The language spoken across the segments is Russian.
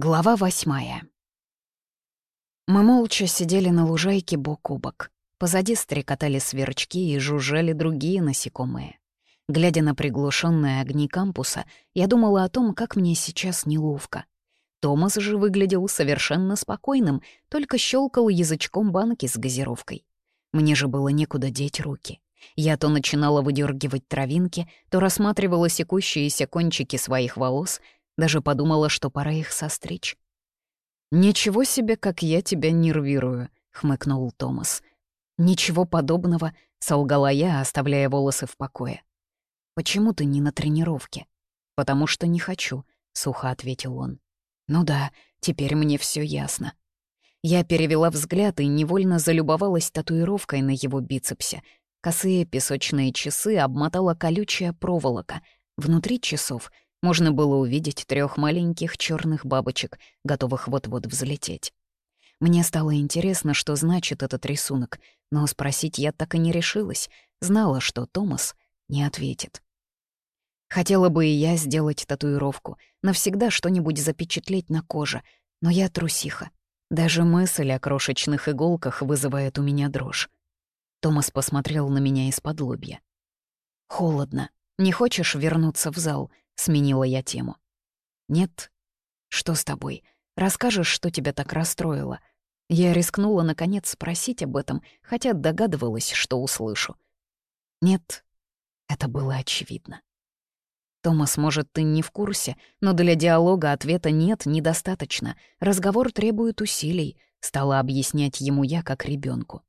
Глава восьмая. Мы молча сидели на лужайке бок о бок. Позади стрекотали сверчки и жужжали другие насекомые. Глядя на приглушенные огни кампуса, я думала о том, как мне сейчас неловко. Томас же выглядел совершенно спокойным, только щелкал язычком банки с газировкой. Мне же было некуда деть руки. Я то начинала выдергивать травинки, то рассматривала секущиеся кончики своих волос — даже подумала, что пора их состричь. «Ничего себе, как я тебя нервирую», — хмыкнул Томас. «Ничего подобного», — солгала я, оставляя волосы в покое. «Почему ты не на тренировке?» «Потому что не хочу», — сухо ответил он. «Ну да, теперь мне все ясно». Я перевела взгляд и невольно залюбовалась татуировкой на его бицепсе. Косые песочные часы обмотала колючая проволока. Внутри часов можно было увидеть трех маленьких черных бабочек, готовых вот-вот взлететь. Мне стало интересно, что значит этот рисунок, но спросить я так и не решилась, знала, что Томас не ответит. Хотела бы и я сделать татуировку, навсегда что-нибудь запечатлеть на коже, но я трусиха. Даже мысль о крошечных иголках вызывает у меня дрожь. Томас посмотрел на меня из-под лобья. «Холодно. Не хочешь вернуться в зал?» Сменила я тему. «Нет? Что с тобой? Расскажешь, что тебя так расстроило?» Я рискнула, наконец, спросить об этом, хотя догадывалась, что услышу. «Нет, это было очевидно». «Томас, может, ты не в курсе, но для диалога ответа «нет» недостаточно. Разговор требует усилий», — стала объяснять ему я как ребенку.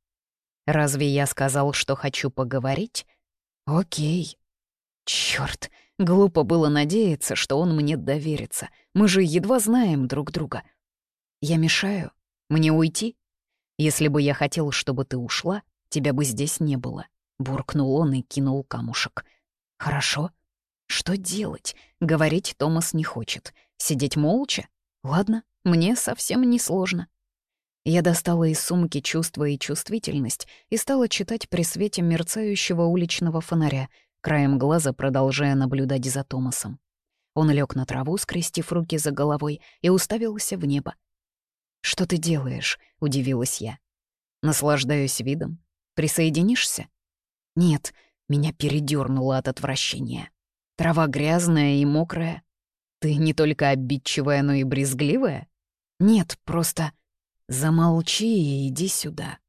«Разве я сказал, что хочу поговорить?» «Окей». «Чёрт, Глупо было надеяться, что он мне доверится. Мы же едва знаем друг друга. Я мешаю? Мне уйти? Если бы я хотел, чтобы ты ушла, тебя бы здесь не было. Буркнул он и кинул камушек. Хорошо. Что делать? Говорить Томас не хочет. Сидеть молча? Ладно, мне совсем не сложно. Я достала из сумки чувство и чувствительность и стала читать при свете мерцающего уличного фонаря — краем глаза продолжая наблюдать за Томасом. Он лег на траву, скрестив руки за головой, и уставился в небо. «Что ты делаешь?» — удивилась я. «Наслаждаюсь видом. Присоединишься?» «Нет», — меня передёрнуло от отвращения. «Трава грязная и мокрая. Ты не только обидчивая, но и брезгливая?» «Нет, просто...» «Замолчи и иди сюда»,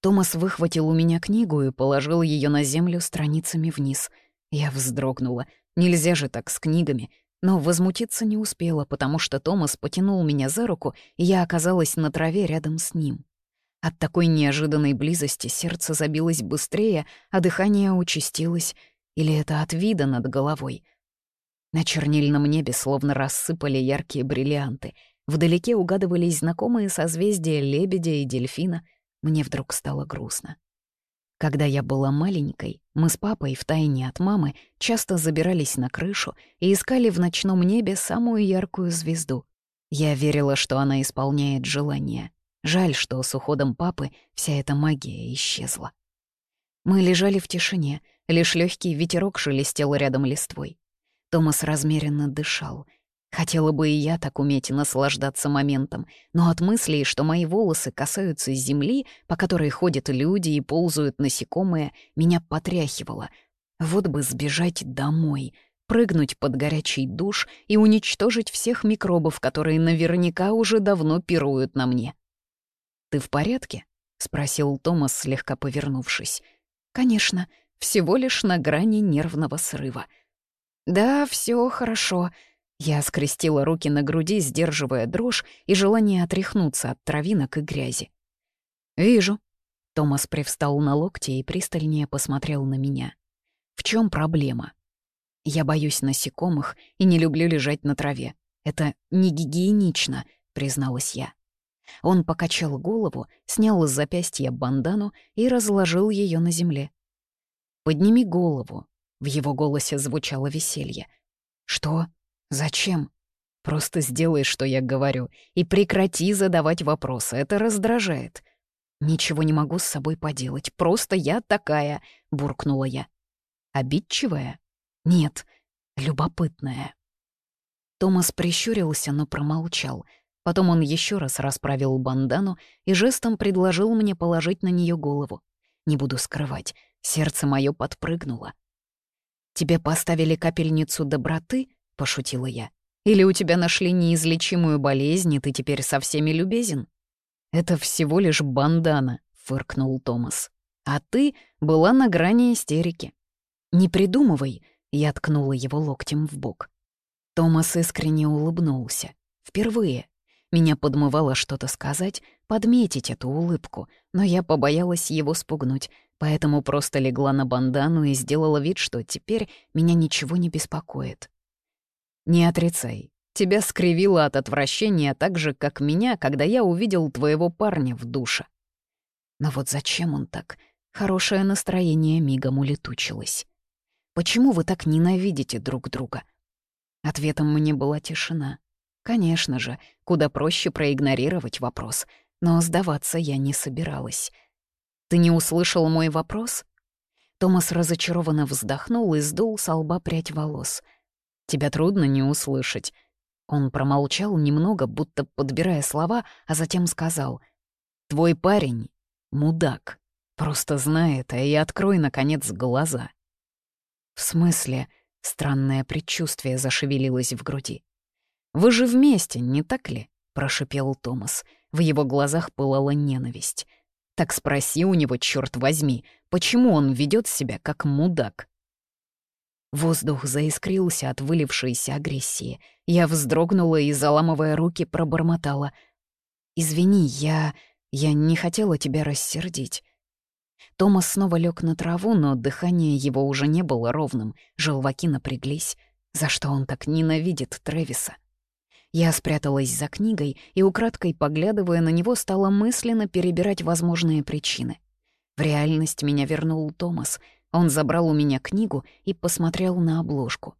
Томас выхватил у меня книгу и положил ее на землю страницами вниз. Я вздрогнула. Нельзя же так с книгами. Но возмутиться не успела, потому что Томас потянул меня за руку, и я оказалась на траве рядом с ним. От такой неожиданной близости сердце забилось быстрее, а дыхание участилось. Или это от вида над головой? На чернильном небе словно рассыпали яркие бриллианты. Вдалеке угадывались знакомые созвездия лебедя и дельфина — мне вдруг стало грустно. Когда я была маленькой, мы с папой втайне от мамы часто забирались на крышу и искали в ночном небе самую яркую звезду. Я верила, что она исполняет желание. Жаль, что с уходом папы вся эта магия исчезла. Мы лежали в тишине, лишь легкий ветерок шелестел рядом листвой. Томас размеренно дышал — Хотела бы и я так уметь наслаждаться моментом, но от мыслей, что мои волосы касаются земли, по которой ходят люди и ползают насекомые, меня потряхивало. Вот бы сбежать домой, прыгнуть под горячий душ и уничтожить всех микробов, которые наверняка уже давно пируют на мне. «Ты в порядке?» — спросил Томас, слегка повернувшись. «Конечно, всего лишь на грани нервного срыва». «Да, все хорошо», я скрестила руки на груди, сдерживая дрожь и желание отряхнуться от травинок и грязи. «Вижу». Томас привстал на локте и пристальнее посмотрел на меня. «В чем проблема?» «Я боюсь насекомых и не люблю лежать на траве. Это не гигиенично», — призналась я. Он покачал голову, снял с запястья бандану и разложил ее на земле. «Подними голову», — в его голосе звучало веселье. «Что?» «Зачем?» «Просто сделай, что я говорю, и прекрати задавать вопросы, это раздражает». «Ничего не могу с собой поделать, просто я такая», — буркнула я. «Обидчивая?» «Нет, любопытная». Томас прищурился, но промолчал. Потом он еще раз расправил бандану и жестом предложил мне положить на нее голову. Не буду скрывать, сердце мое подпрыгнуло. «Тебе поставили капельницу доброты?» — пошутила я. «Или у тебя нашли неизлечимую болезнь, и ты теперь со всеми любезен?» «Это всего лишь бандана», — фыркнул Томас. «А ты была на грани истерики». «Не придумывай», — я ткнула его локтем в бок. Томас искренне улыбнулся. Впервые. Меня подмывало что-то сказать, подметить эту улыбку, но я побоялась его спугнуть, поэтому просто легла на бандану и сделала вид, что теперь меня ничего не беспокоит. «Не отрицай. Тебя скривило от отвращения так же, как меня, когда я увидел твоего парня в душе». Но вот зачем он так? Хорошее настроение мигом улетучилось. «Почему вы так ненавидите друг друга?» Ответом мне была тишина. Конечно же, куда проще проигнорировать вопрос, но сдаваться я не собиралась. «Ты не услышал мой вопрос?» Томас разочарованно вздохнул и сдул с лба прядь волос. «Тебя трудно не услышать». Он промолчал немного, будто подбирая слова, а затем сказал. «Твой парень — мудак. Просто знай это и открой, наконец, глаза». «В смысле?» — странное предчувствие зашевелилось в груди. «Вы же вместе, не так ли?» — прошипел Томас. В его глазах пылала ненависть. «Так спроси у него, черт возьми, почему он ведет себя как мудак?» Воздух заискрился от вылившейся агрессии. Я вздрогнула и, заламывая руки, пробормотала. «Извини, я... я не хотела тебя рассердить». Томас снова лег на траву, но дыхание его уже не было ровным, желваки напряглись. За что он так ненавидит Трэвиса? Я спряталась за книгой и, украдкой поглядывая на него, стала мысленно перебирать возможные причины. В реальность меня вернул Томас. Он забрал у меня книгу и посмотрел на обложку.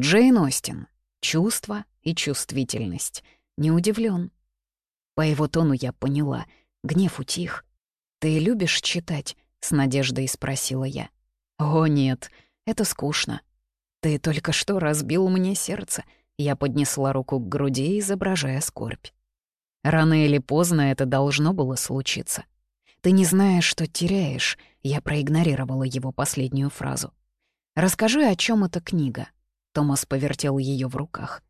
Джейн Остин. Чувство и чувствительность. Не удивлен. По его тону я поняла. Гнев утих. «Ты любишь читать?» — с надеждой спросила я. «О, нет, это скучно. Ты только что разбил мне сердце», я поднесла руку к груди, изображая скорбь. Рано или поздно это должно было случиться. Ты не знаешь, что теряешь. Я проигнорировала его последнюю фразу. Расскажи, о чем эта книга. Томас повертел ее в руках.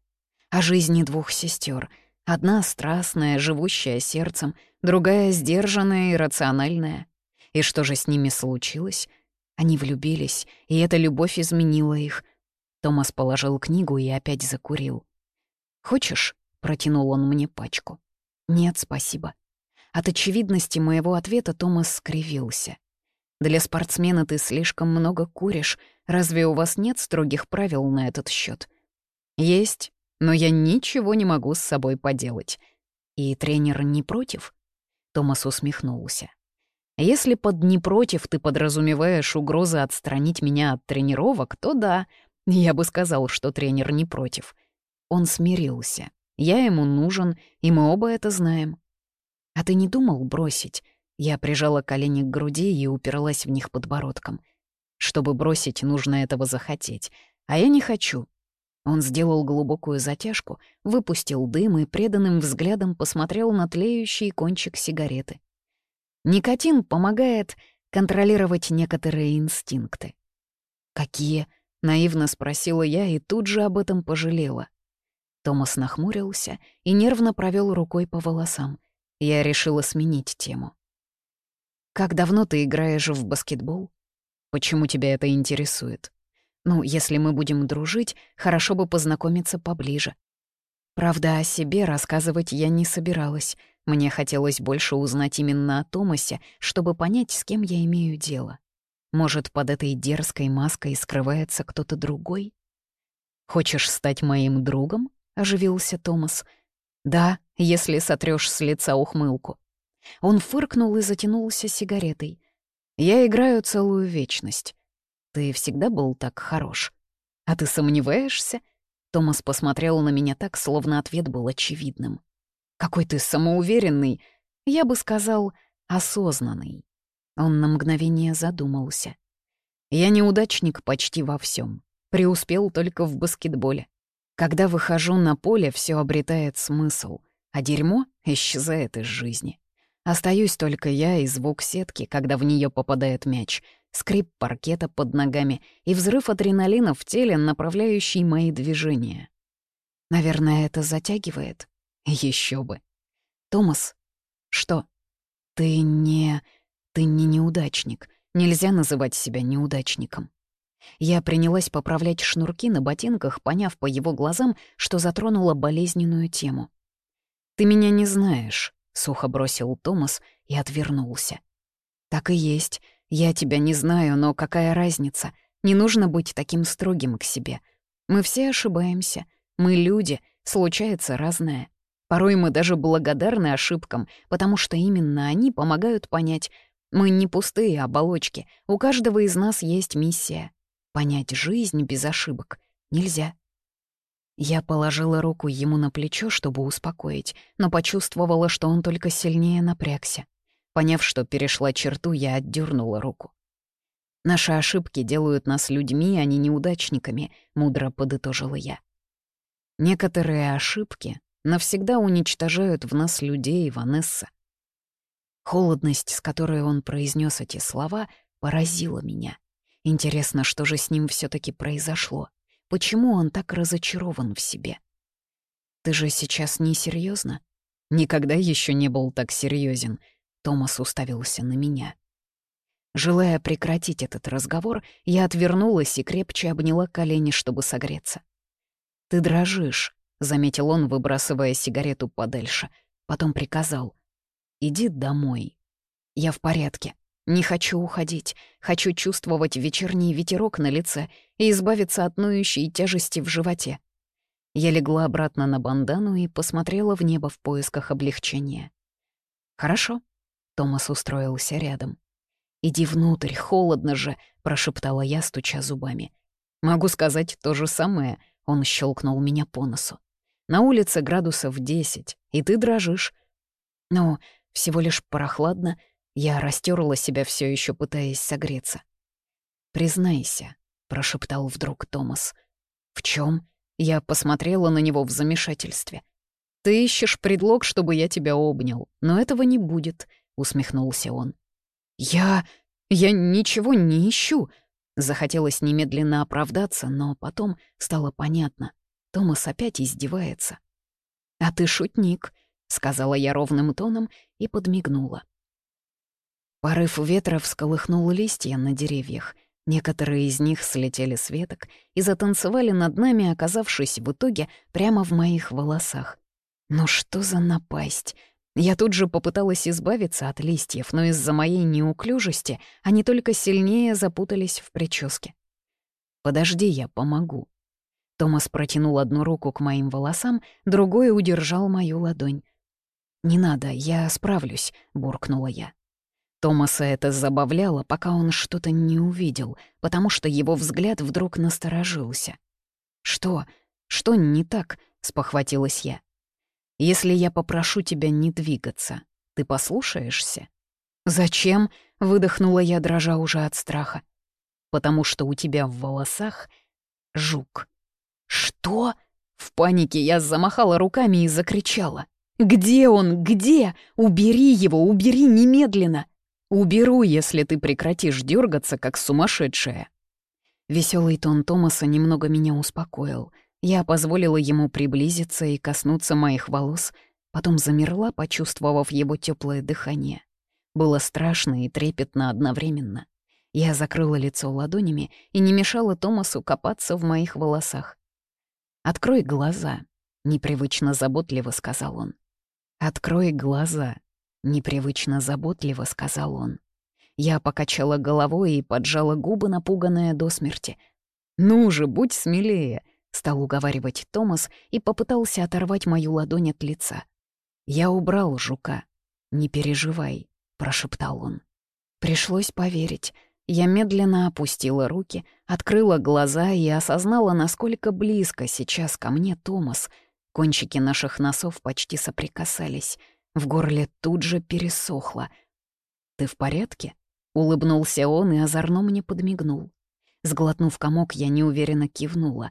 О жизни двух сестер. Одна страстная, живущая сердцем, другая сдержанная и рациональная. И что же с ними случилось? Они влюбились, и эта любовь изменила их, Томас положил книгу и опять закурил. «Хочешь?» — протянул он мне пачку. «Нет, спасибо». От очевидности моего ответа Томас скривился. «Для спортсмена ты слишком много куришь. Разве у вас нет строгих правил на этот счет? «Есть, но я ничего не могу с собой поделать». «И тренер не против?» Томас усмехнулся. «Если под «не против» ты подразумеваешь угрозы отстранить меня от тренировок, то да, я бы сказал, что тренер не против. Он смирился. Я ему нужен, и мы оба это знаем. А ты не думал бросить? Я прижала колени к груди и уперлась в них подбородком. Чтобы бросить, нужно этого захотеть. А я не хочу. Он сделал глубокую затяжку, выпустил дым и преданным взглядом посмотрел на тлеющий кончик сигареты. Никотин помогает контролировать некоторые инстинкты. Какие? Наивно спросила я и тут же об этом пожалела. Томас нахмурился и нервно провел рукой по волосам. Я решила сменить тему. «Как давно ты играешь в баскетбол? Почему тебя это интересует? Ну, если мы будем дружить, хорошо бы познакомиться поближе. Правда, о себе рассказывать я не собиралась. Мне хотелось больше узнать именно о Томасе, чтобы понять, с кем я имею дело. Может, под этой дерзкой маской скрывается кто-то другой? «Хочешь стать моим другом?» — оживился Томас. «Да, если сотрёшь с лица ухмылку». Он фыркнул и затянулся сигаретой. «Я играю целую вечность. Ты всегда был так хорош. А ты сомневаешься?» Томас посмотрел на меня так, словно ответ был очевидным. «Какой ты самоуверенный, я бы сказал, осознанный». Он на мгновение задумался. «Я неудачник почти во всем. Преуспел только в баскетболе. Когда выхожу на поле, все обретает смысл, а дерьмо исчезает из жизни. Остаюсь только я и звук сетки, когда в нее попадает мяч, скрип паркета под ногами и взрыв адреналина в теле, направляющий мои движения. Наверное, это затягивает. Еще бы. Томас, что? Ты не... ты не неудачник. Нельзя называть себя неудачником. Я принялась поправлять шнурки на ботинках, поняв по его глазам, что затронула болезненную тему. «Ты меня не знаешь», — сухо бросил Томас и отвернулся. «Так и есть. Я тебя не знаю, но какая разница? Не нужно быть таким строгим к себе. Мы все ошибаемся. Мы люди, случается разное. Порой мы даже благодарны ошибкам, потому что именно они помогают понять, мы не пустые оболочки, у каждого из нас есть миссия. Понять жизнь без ошибок нельзя. Я положила руку ему на плечо, чтобы успокоить, но почувствовала, что он только сильнее напрягся. Поняв, что перешла черту, я отдернула руку. «Наши ошибки делают нас людьми, а не неудачниками», — мудро подытожила я. Некоторые ошибки навсегда уничтожают в нас людей, Ванесса. Холодность, с которой он произнес эти слова, поразила меня. Интересно, что же с ним все таки произошло? Почему он так разочарован в себе? Ты же сейчас не серьезно? Никогда еще не был так серьезен. Томас уставился на меня. Желая прекратить этот разговор, я отвернулась и крепче обняла колени, чтобы согреться. «Ты дрожишь», — заметил он, выбрасывая сигарету подальше. Потом приказал. «Иди домой». «Я в порядке. Не хочу уходить. Хочу чувствовать вечерний ветерок на лице и избавиться от ноющей тяжести в животе». Я легла обратно на бандану и посмотрела в небо в поисках облегчения. «Хорошо», — Томас устроился рядом. «Иди внутрь, холодно же», — прошептала я, стуча зубами. «Могу сказать то же самое», — он щелкнул меня по носу. «На улице градусов десять, и ты дрожишь». «Ну, всего лишь прохладно. Я растерла себя все еще пытаясь согреться. «Признайся», — прошептал вдруг Томас. «В чем? Я посмотрела на него в замешательстве. «Ты ищешь предлог, чтобы я тебя обнял, но этого не будет», — усмехнулся он. «Я... я ничего не ищу», Захотелось немедленно оправдаться, но потом стало понятно. Томас опять издевается. «А ты шутник», сказала я ровным тоном и подмигнула. Порыв ветра всколыхнул листья на деревьях. Некоторые из них слетели с веток и затанцевали над нами, оказавшись в итоге прямо в моих волосах. Ну что за напасть? Я тут же попыталась избавиться от листьев, но из-за моей неуклюжести они только сильнее запутались в прическе. «Подожди, я помогу». Томас протянул одну руку к моим волосам, другой удержал мою ладонь. «Не надо, я справлюсь», — буркнула я. Томаса это забавляло, пока он что-то не увидел, потому что его взгляд вдруг насторожился. «Что? Что не так?» — спохватилась я. «Если я попрошу тебя не двигаться, ты послушаешься?» «Зачем?» — выдохнула я, дрожа уже от страха. «Потому что у тебя в волосах жук». «Что?» В панике я замахала руками и закричала. «Где он? Где? Убери его, убери немедленно!» «Уберу, если ты прекратишь дергаться, как сумасшедшая». Веселый тон Томаса немного меня успокоил. Я позволила ему приблизиться и коснуться моих волос, потом замерла, почувствовав его теплое дыхание. Было страшно и трепетно одновременно. Я закрыла лицо ладонями и не мешала Томасу копаться в моих волосах. «Открой глаза», — непривычно заботливо сказал он. «Открой глаза», — непривычно заботливо сказал он. Я покачала головой и поджала губы, напуганная до смерти. «Ну же, будь смелее», — стал уговаривать Томас и попытался оторвать мою ладонь от лица. «Я убрал жука. Не переживай», — прошептал он. Пришлось поверить. Я медленно опустила руки, открыла глаза и осознала, насколько близко сейчас ко мне Томас — Кончики наших носов почти соприкасались. В горле тут же пересохло. «Ты в порядке?» — улыбнулся он и озорно мне подмигнул. Сглотнув комок, я неуверенно кивнула.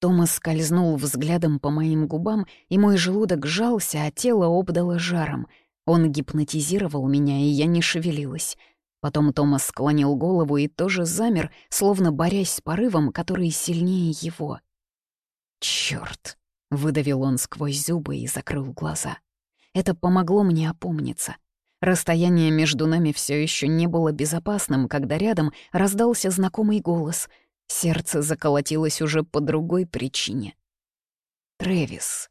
Томас скользнул взглядом по моим губам, и мой желудок сжался, а тело обдало жаром. Он гипнотизировал меня, и я не шевелилась. Потом Томас склонил голову и тоже замер, словно борясь с порывом, который сильнее его. «Чёрт!» — выдавил он сквозь зубы и закрыл глаза. Это помогло мне опомниться. Расстояние между нами все еще не было безопасным, когда рядом раздался знакомый голос — Сердце заколотилось уже по другой причине. Трэвис.